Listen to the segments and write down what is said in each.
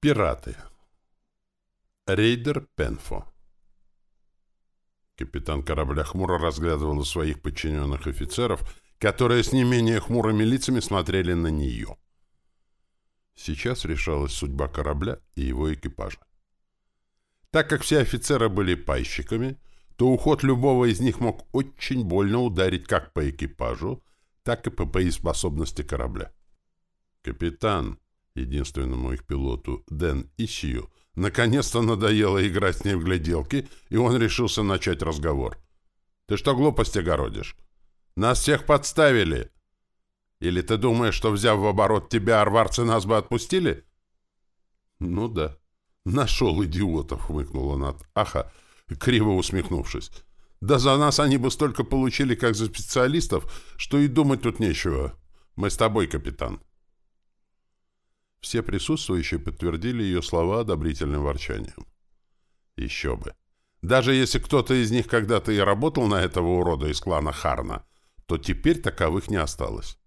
Пираты. Рейдер Пенфо. Капитан корабля хмуро разглядывал своих подчиненных офицеров, которые с не менее хмурыми лицами смотрели на нее. Сейчас решалась судьба корабля и его экипажа. Так как все офицеры были пайщиками, то уход любого из них мог очень больно ударить как по экипажу, так и по боеспособности корабля. «Капитан», единственному их пилоту Дэн Исию, наконец-то надоело играть с ней в гляделки, и он решился начать разговор. «Ты что глупости городишь? Нас всех подставили!» Или ты думаешь, что, взяв в оборот тебя, арварцы нас бы отпустили? Ну да. Нашел идиотов, хмыкнула Над Аха, криво усмехнувшись. Да за нас они бы столько получили, как за специалистов, что и думать тут нечего. Мы с тобой, капитан. Все присутствующие подтвердили ее слова одобрительным ворчанием. Еще бы. Даже если кто-то из них когда-то и работал на этого урода из клана Харна, то теперь таковых не осталось.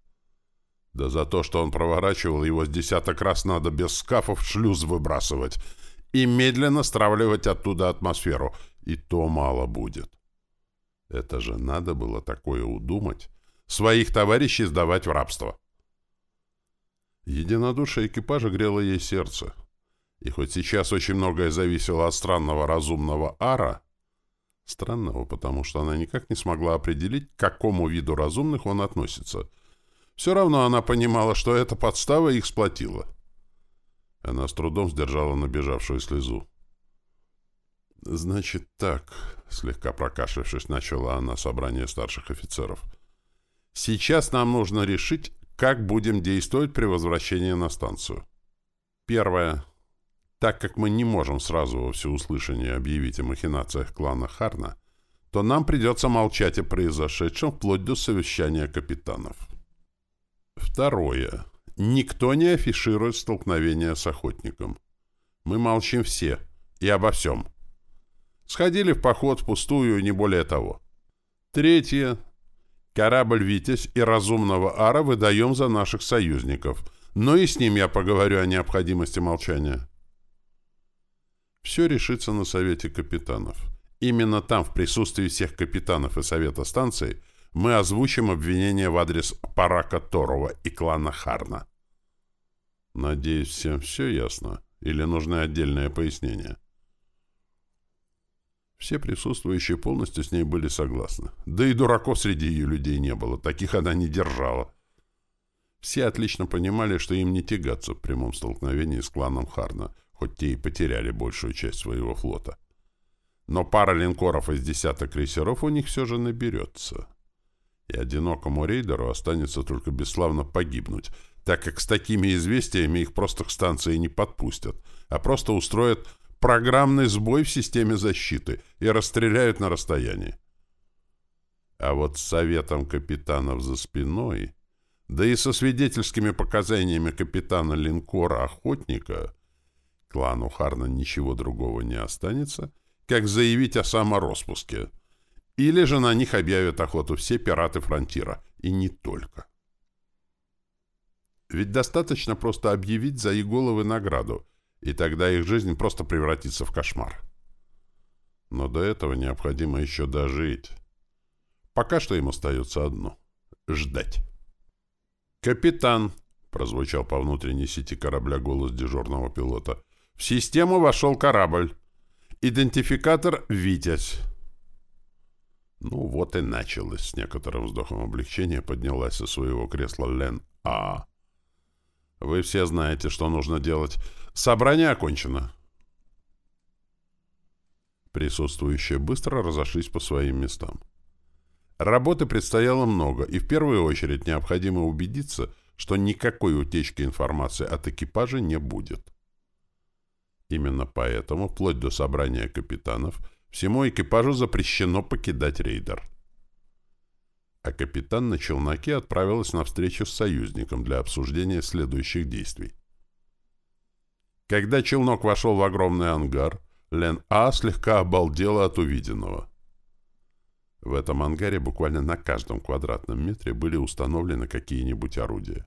Да за то, что он проворачивал его с десяток раз надо без скафов шлюз выбрасывать и медленно стравливать оттуда атмосферу, и то мало будет. Это же надо было такое удумать. Своих товарищей сдавать в рабство. Единодушие экипажа грело ей сердце. И хоть сейчас очень многое зависело от странного разумного ара, странного, потому что она никак не смогла определить, к какому виду разумных он относится — все равно она понимала, что эта подстава их сплотила. Она с трудом сдержала набежавшую слезу. «Значит так», — слегка прокашлявшись, начала она собрание старших офицеров. «Сейчас нам нужно решить, как будем действовать при возвращении на станцию. Первое. Так как мы не можем сразу во всеуслышание объявить о махинациях клана Харна, то нам придется молчать о произошедшем вплоть до совещания капитанов». Второе. Никто не афиширует столкновение с охотником. Мы молчим все. И обо всем. Сходили в поход впустую, не более того. Третье. Корабль «Витязь» и разумного ара выдаем за наших союзников. Но и с ним я поговорю о необходимости молчания. Все решится на совете капитанов. Именно там, в присутствии всех капитанов и совета станции, мы озвучим обвинение в адрес Парака Торова и клана Харна. Надеюсь, всем все ясно? Или нужны отдельные пояснения? Все присутствующие полностью с ней были согласны. Да и дураков среди ее людей не было, таких она не держала. Все отлично понимали, что им не тягаться в прямом столкновении с кланом Харна, хоть те и потеряли большую часть своего флота. Но пара линкоров из десяток крейсеров у них все же наберется и одинокому рейдеру останется только бесславно погибнуть, так как с такими известиями их просто к станции не подпустят, а просто устроят программный сбой в системе защиты и расстреляют на расстоянии. А вот с советом капитанов за спиной, да и со свидетельскими показаниями капитана линкора-охотника, клану Харна ничего другого не останется, как заявить о самороспуске — или же на них объявят охоту все пираты фронтира. И не только. Ведь достаточно просто объявить за их головы награду, и тогда их жизнь просто превратится в кошмар. Но до этого необходимо еще дожить. Пока что им остается одно — ждать. «Капитан!» — прозвучал по внутренней сети корабля голос дежурного пилота. «В систему вошел корабль. Идентификатор «Витязь». Ну вот и началось. С некоторым вздохом облегчения поднялась со своего кресла Лен А. Вы все знаете, что нужно делать. Собрание окончено. Присутствующие быстро разошлись по своим местам. Работы предстояло много, и в первую очередь необходимо убедиться, что никакой утечки информации от экипажа не будет. Именно поэтому, вплоть до собрания капитанов, Всему экипажу запрещено покидать рейдер. А капитан на челноке отправилась на встречу с союзником для обсуждения следующих действий. Когда челнок вошел в огромный ангар, Лен А слегка обалдела от увиденного. В этом ангаре буквально на каждом квадратном метре были установлены какие-нибудь орудия.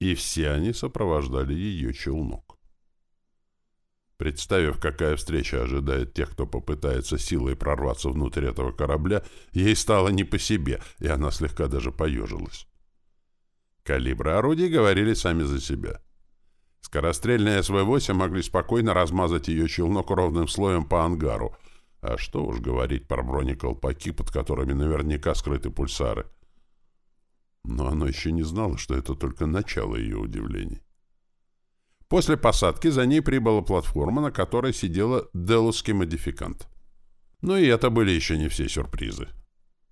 И все они сопровождали ее челнок. Представив, какая встреча ожидает тех, кто попытается силой прорваться внутрь этого корабля, ей стало не по себе, и она слегка даже поежилась. Калибры орудий говорили сами за себя. Скорострельные СВ-8 могли спокойно размазать ее челнок ровным слоем по ангару, а что уж говорить про бронеколпаки, под которыми наверняка скрыты пульсары. Но она еще не знала, что это только начало ее удивлений. После посадки за ней прибыла платформа, на которой сидела делосский модификант. Но и это были еще не все сюрпризы.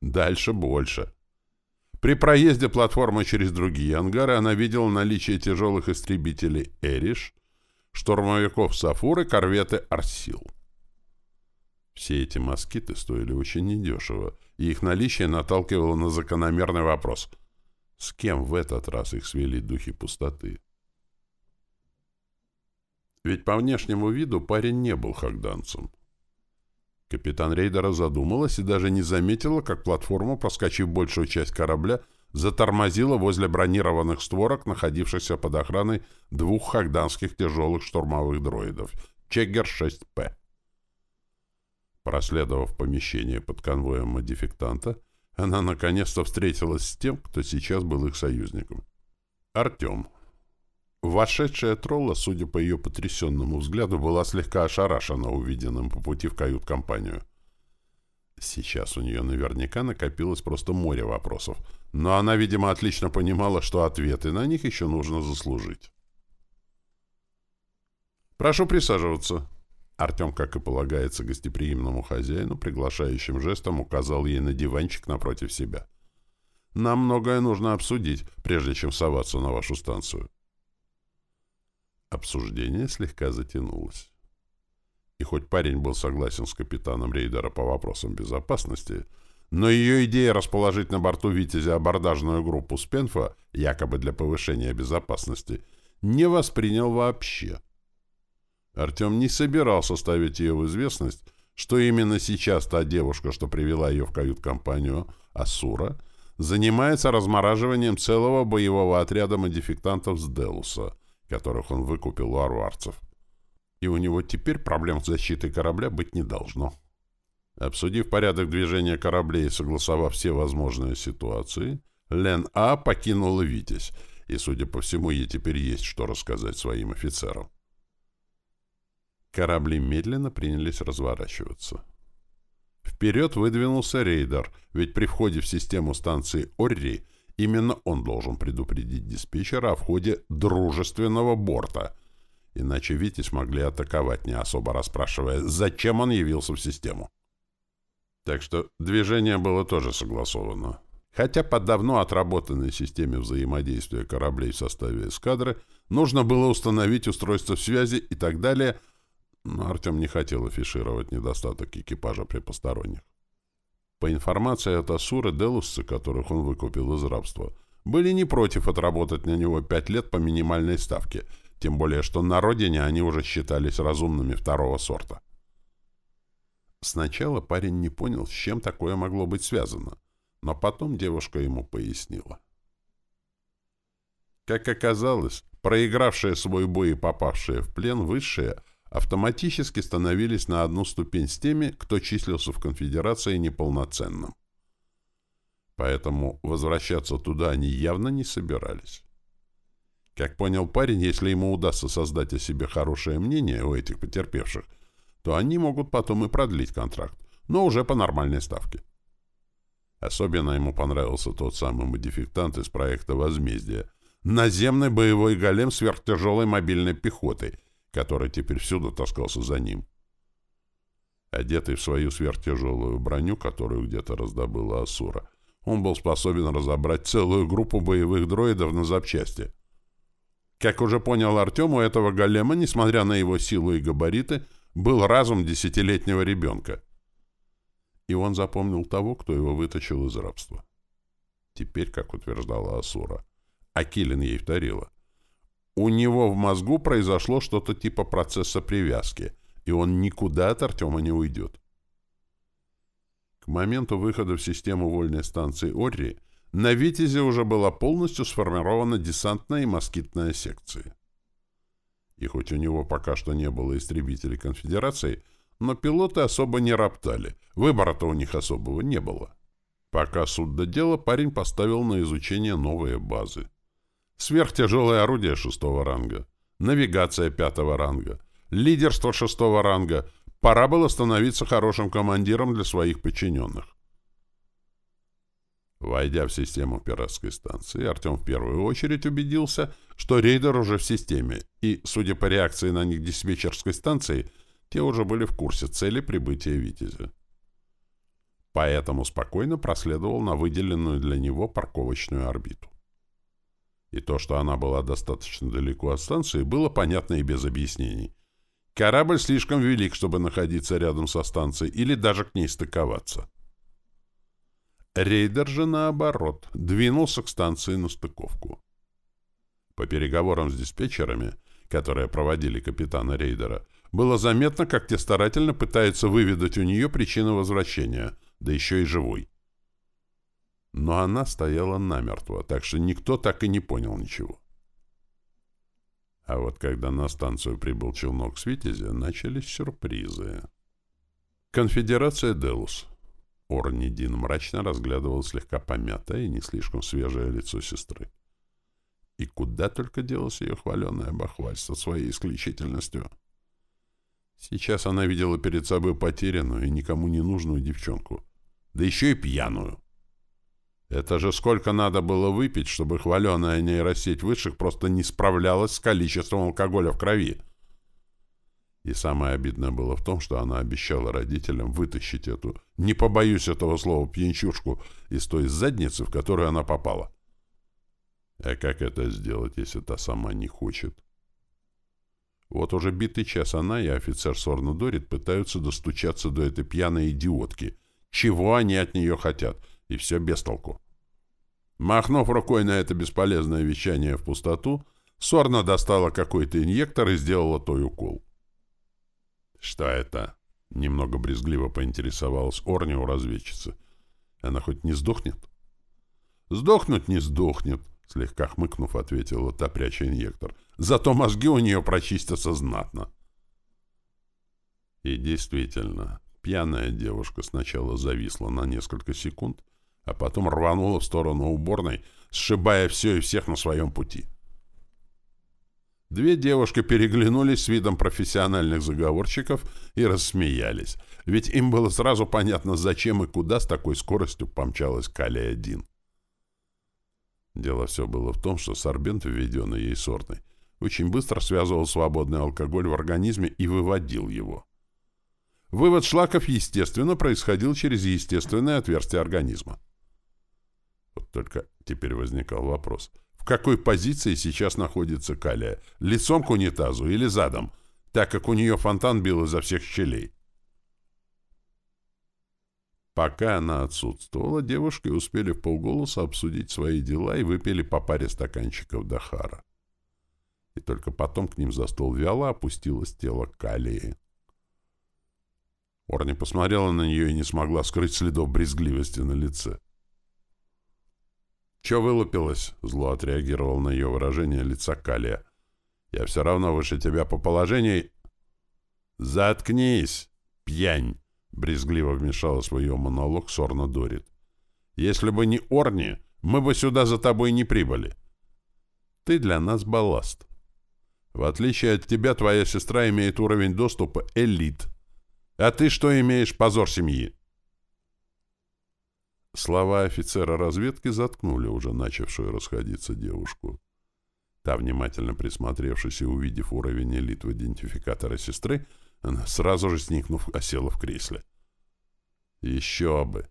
Дальше больше. При проезде платформы через другие ангары она видела наличие тяжелых истребителей «Эриш», штурмовиков «Сафур» и корветы «Арсил». Все эти москиты стоили очень недешево, и их наличие наталкивало на закономерный вопрос. С кем в этот раз их свели духи пустоты? Ведь по внешнему виду парень не был хагданцем. Капитан рейдера задумалась и даже не заметила, как платформа, проскочив большую часть корабля, затормозила возле бронированных створок, находившихся под охраной двух хагданских тяжелых штурмовых дроидов «Чеггер-6П». Проследовав в помещение под конвоем модификанта, она наконец-то встретилась с тем, кто сейчас был их союзником. Артем. Вошедшая тролла, судя по ее потрясенному взгляду, была слегка ошарашена увиденным по пути в кают-компанию. Сейчас у нее наверняка накопилось просто море вопросов, но она, видимо, отлично понимала, что ответы на них еще нужно заслужить. «Прошу присаживаться». Артем, как и полагается гостеприимному хозяину, приглашающим жестом указал ей на диванчик напротив себя. «Нам многое нужно обсудить, прежде чем соваться на вашу станцию». Обсуждение слегка затянулось. И хоть парень был согласен с капитаном рейдера по вопросам безопасности, но ее идея расположить на борту «Витязя» абордажную группу Спенфа, якобы для повышения безопасности, не воспринял вообще. Артем не собирался ставить ее в известность, что именно сейчас та девушка, что привела ее в кают-компанию, Асура, занимается размораживанием целого боевого отряда модификтантов с Делуса — которых он выкупил у арварцев. И у него теперь проблем с защитой корабля быть не должно. Обсудив порядок движения кораблей и согласовав все возможные ситуации, Лен А покинула «Витязь», и, судя по всему, ей теперь есть что рассказать своим офицерам. Корабли медленно принялись разворачиваться. Вперед выдвинулся рейдер, ведь при входе в систему станции Орри Именно он должен предупредить диспетчера о входе дружественного борта. Иначе Витязь могли атаковать, не особо расспрашивая, зачем он явился в систему. Так что движение было тоже согласовано. Хотя по давно отработанной системе взаимодействия кораблей в составе эскадры нужно было установить устройство связи и так далее, но Артем не хотел афишировать недостаток экипажа при посторонних. По информации от Асура, делусцы, которых он выкупил из рабства, были не против отработать на него пять лет по минимальной ставке, тем более что на родине они уже считались разумными второго сорта. Сначала парень не понял, с чем такое могло быть связано, но потом девушка ему пояснила. Как оказалось, проигравшие свой бой и попавшие в плен высшие – автоматически становились на одну ступень с теми, кто числился в конфедерации неполноценным. Поэтому возвращаться туда они явно не собирались. Как понял парень, если ему удастся создать о себе хорошее мнение у этих потерпевших, то они могут потом и продлить контракт, но уже по нормальной ставке. Особенно ему понравился тот самый модификтант из проекта «Возмездие» — наземный боевой голем сверхтяжелой мобильной пехоты — который теперь всюду таскался за ним. Одетый в свою сверхтяжелую броню, которую где-то раздобыла Асура, он был способен разобрать целую группу боевых дроидов на запчасти. Как уже понял Артем, у этого голема, несмотря на его силу и габариты, был разум десятилетнего ребенка. И он запомнил того, кто его вытащил из рабства. Теперь, как утверждала Асура, Акилин ей вторила. У него в мозгу произошло что-то типа процесса привязки, и он никуда от Артема не уйдет. К моменту выхода в систему вольной станции Орри на «Витязе» уже была полностью сформирована десантная и москитная секции. И хоть у него пока что не было истребителей конфедерации, но пилоты особо не роптали. Выбора-то у них особого не было. Пока суд до дела, парень поставил на изучение новые базы. Сверхтяжелое орудие шестого ранга, навигация пятого ранга, лидерство шестого ранга. Пора было становиться хорошим командиром для своих подчиненных. Войдя в систему пиратской станции, Артем в первую очередь убедился, что рейдер уже в системе, и, судя по реакции на них диспетчерской станции, те уже были в курсе цели прибытия «Витязя». Поэтому спокойно проследовал на выделенную для него парковочную орбиту. И то, что она была достаточно далеко от станции, было понятно и без объяснений. Корабль слишком велик, чтобы находиться рядом со станцией или даже к ней стыковаться. Рейдер же, наоборот, двинулся к станции на стыковку. По переговорам с диспетчерами, которые проводили капитана рейдера, было заметно, как те старательно пытаются выведать у нее причину возвращения, да еще и живой. Но она стояла намертво, так что никто так и не понял ничего. А вот когда на станцию прибыл челнок с начались сюрпризы. Конфедерация Делус. Орнидин мрачно разглядывал слегка помятое и не слишком свежее лицо сестры. И куда только делось ее хваленое бахвальство своей исключительностью. Сейчас она видела перед собой потерянную и никому не нужную девчонку. Да еще и пьяную. Это же сколько надо было выпить, чтобы хваленая нейросеть высших просто не справлялась с количеством алкоголя в крови. И самое обидное было в том, что она обещала родителям вытащить эту, не побоюсь этого слова, пьянчушку из той задницы, в которую она попала. А как это сделать, если та сама не хочет? Вот уже битый час она и офицер Сорна Дорит пытаются достучаться до этой пьяной идиотки. Чего они от нее хотят? И все без толку. Махнув рукой на это бесполезное вещание в пустоту, Сорна достала какой-то инъектор и сделала той укол. «Что это?» — немного брезгливо поинтересовалась Орни у разведчицы. «Она хоть не сдохнет?» «Сдохнуть не сдохнет», — слегка хмыкнув, ответила та, пряча инъектор. «Зато мозги у нее прочистятся знатно». И действительно, пьяная девушка сначала зависла на несколько секунд, а потом рванула в сторону уборной, сшибая все и всех на своем пути. Две девушки переглянулись с видом профессиональных заговорщиков и рассмеялись, ведь им было сразу понятно, зачем и куда с такой скоростью помчалась Калия-1. Дело все было в том, что сорбент, введенный ей сортный, очень быстро связывал свободный алкоголь в организме и выводил его. Вывод шлаков, естественно, происходил через естественное отверстие организма. Только теперь возникал вопрос — какой позиции сейчас находится Калия, лицом к унитазу или задом, так как у нее фонтан бил изо всех щелей. Пока она отсутствовала, девушки успели в полголоса обсудить свои дела и выпили по паре стаканчиков Дахара. И только потом к ним за стол вяло опустилось тело Калии. Орни посмотрела на нее и не смогла скрыть следов брезгливости на лице. «Че вылупилось?» — зло отреагировал на ее выражение лица Калия. «Я все равно выше тебя по положению...» «Заткнись, пьянь!» — брезгливо вмешалась в ее монолог Сорна Дорит. «Если бы не Орни, мы бы сюда за тобой не прибыли. Ты для нас балласт. В отличие от тебя, твоя сестра имеет уровень доступа элит. А ты что имеешь, позор семьи?» Слова офицера разведки заткнули уже начавшую расходиться девушку. Та, внимательно присмотревшись и увидев уровень элит в идентификатора сестры, она сразу же, сникнув, осела в кресле. Еще бы!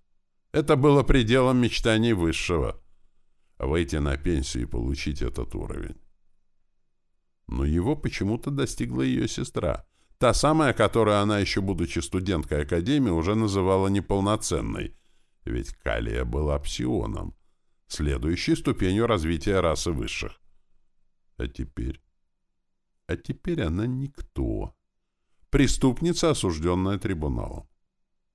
Это было пределом мечтаний высшего. Выйти на пенсию и получить этот уровень. Но его почему-то достигла ее сестра. Та самая, которую она, еще будучи студенткой Академии, уже называла неполноценной — ведь Калия была псионом, следующей ступенью развития расы высших. А теперь... А теперь она никто. Преступница, осужденная трибуналом.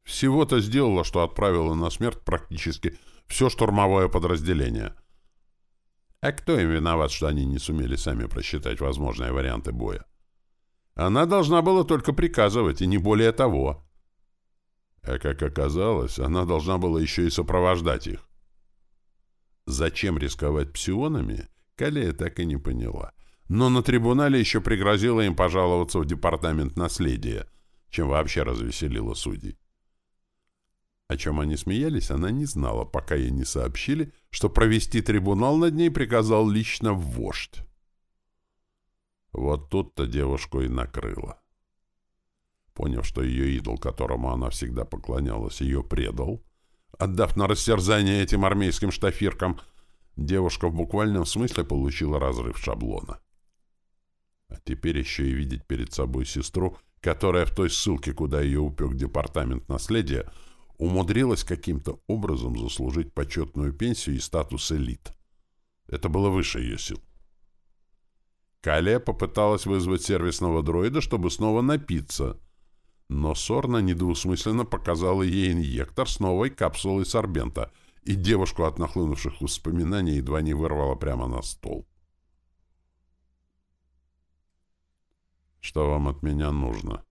Всего-то сделала, что отправила на смерть практически все штурмовое подразделение. А кто им виноват, что они не сумели сами просчитать возможные варианты боя? Она должна была только приказывать, и не более того. А как оказалось, она должна была еще и сопровождать их. Зачем рисковать псионами, Калия так и не поняла. Но на трибунале еще пригрозила им пожаловаться в департамент наследия, чем вообще развеселила судей. О чем они смеялись, она не знала, пока ей не сообщили, что провести трибунал над ней приказал лично вождь. Вот тут-то девушку и накрыло. Поняв, что ее идол, которому она всегда поклонялась, ее предал, отдав на растерзание этим армейским штафиркам, девушка в буквальном смысле получила разрыв шаблона. А теперь еще и видеть перед собой сестру, которая в той ссылке, куда ее упек департамент наследия, умудрилась каким-то образом заслужить почетную пенсию и статус элит. Это было выше ее сил. Калия попыталась вызвать сервисного дроида, чтобы снова напиться, но Сорна недвусмысленно показала ей инъектор с новой капсулой сорбента, и девушку от нахлынувших воспоминаний едва не вырвала прямо на стол. «Что вам от меня нужно?»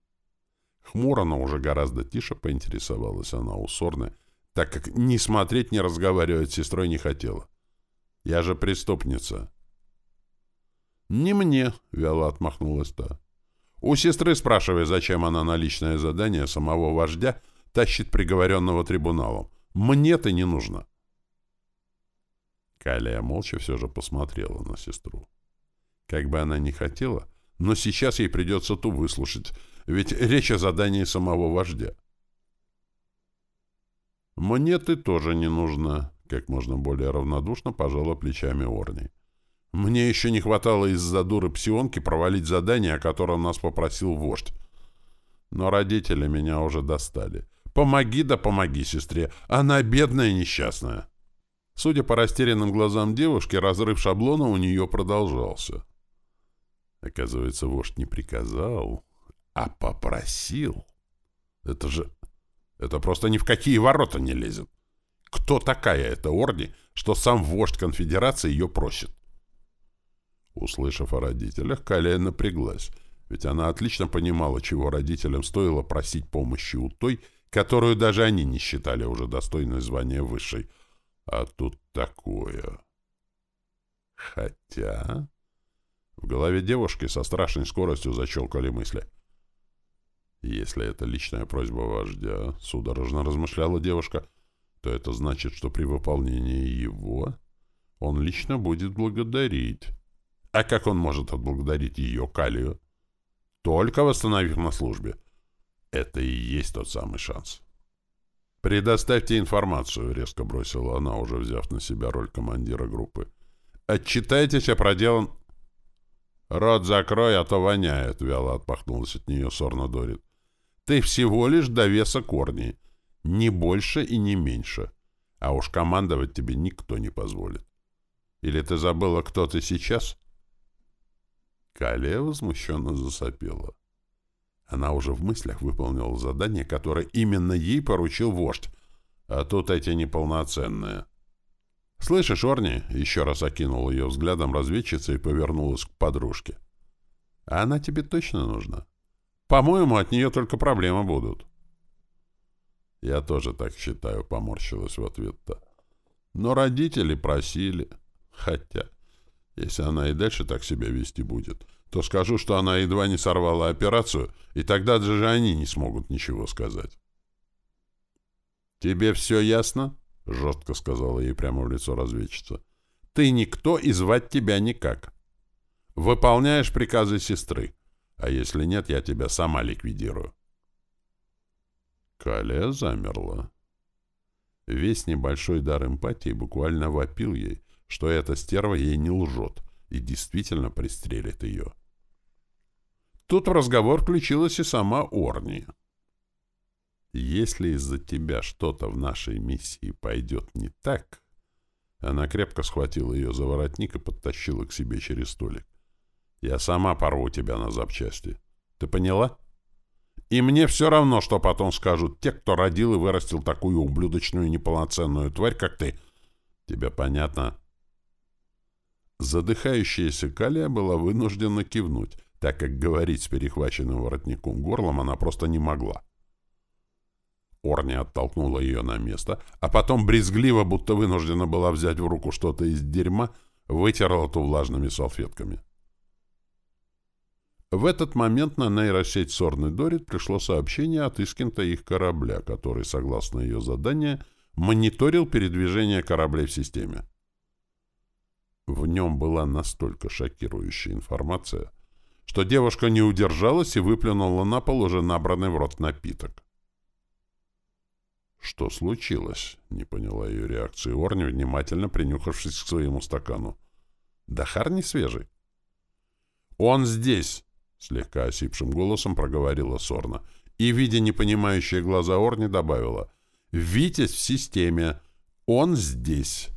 Хмуро, но уже гораздо тише поинтересовалась она у Сорны, так как ни смотреть, ни разговаривать с сестрой не хотела. «Я же преступница». «Не мне», — вяло отмахнулась та. «У сестры спрашивай, зачем она на личное задание самого вождя тащит приговоренного трибуналом. Мне-то не нужно». Калия молча все же посмотрела на сестру. Как бы она ни хотела, но сейчас ей придется ту выслушать, ведь речь о задании самого вождя. «Мне ты тоже не нужна», — как можно более равнодушно пожала плечами Орни. «Мне еще не хватало из-за дуры псионки провалить задание, о котором нас попросил вождь. Но родители меня уже достали. Помоги да помоги сестре, она бедная и несчастная». Судя по растерянным глазам девушки, разрыв шаблона у нее продолжался. Оказывается, вождь не приказал, а попросил. Это же... Это просто ни в какие ворота не лезет. Кто такая эта Орди, что сам вождь конфедерации ее просит? Услышав о родителях, Калия напряглась, ведь она отлично понимала, чего родителям стоило просить помощи у той, которую даже они не считали уже достойной звания высшей. А тут такое... Хотя... В голове девушки со страшной скоростью зачелкали мысли. Если это личная просьба вождя, судорожно размышляла девушка, то это значит, что при выполнении его он лично будет благодарить. А как он может отблагодарить ее, Калию? Только восстановив на службе. Это и есть тот самый шанс. «Предоставьте информацию», — резко бросила она, уже взяв на себя роль командира группы. «Отчитайтесь о проделан...» «Рот закрой, а то воняет», — вяло отпахнулась от нее Сорна Дорит. «Ты всего лишь довеса корней. Не больше и не меньше. А уж командовать тебе никто не позволит. Или ты забыла, кто ты сейчас?» Калия возмущенно засопела. Она уже в мыслях выполнила задание, которое именно ей поручил вождь, а тут эти неполноценные. «Слышишь, Орни?» — еще раз окинул ее взглядом разведчица и повернулась к подружке. «А она тебе точно нужна? По-моему, от нее только проблемы будут». «Я тоже так считаю», — поморщилась в ответ-то. «Но родители просили. Хотя, если она и дальше так себя вести будет, то скажу, что она едва не сорвала операцию, и тогда даже они не смогут ничего сказать». «Тебе все ясно?» — жестко сказала ей прямо в лицо разведчица. «Ты никто и звать тебя никак. Выполняешь приказы сестры, а если нет, я тебя сама ликвидирую». Калия замерла. Весь небольшой дар эмпатии буквально вопил ей, что эта стерва ей не лжет и действительно пристрелит ее. Тут в разговор включилась и сама Орни. Если из-за тебя что-то в нашей миссии пойдет не так... Она крепко схватила ее за воротник и подтащила к себе через столик. Я сама порву тебя на запчасти. Ты поняла? И мне все равно, что потом скажут те, кто родил и вырастил такую ублюдочную неполноценную тварь, как ты. Тебе понятно? Задыхающаяся Калия была вынуждена кивнуть, так как говорить с перехваченным воротником горлом она просто не могла. Орни оттолкнула ее на место, а потом брезгливо, будто вынуждена была взять в руку что-то из дерьма, вытерла ту влажными салфетками. В этот момент на нейросеть Сорны Дорит пришло сообщение от Искинта их корабля, который, согласно ее заданию, мониторил передвижение кораблей в системе. В нем была настолько шокирующая информация, что девушка не удержалась и выплюнула на пол уже набранный в рот напиток. «Что случилось?» — не поняла ее реакции Орни, внимательно принюхавшись к своему стакану. «Дахар не свежий?» «Он здесь!» — слегка осипшим голосом проговорила Сорна. И, видя непонимающие глаза Орни, добавила. «Витязь в системе! Он здесь!»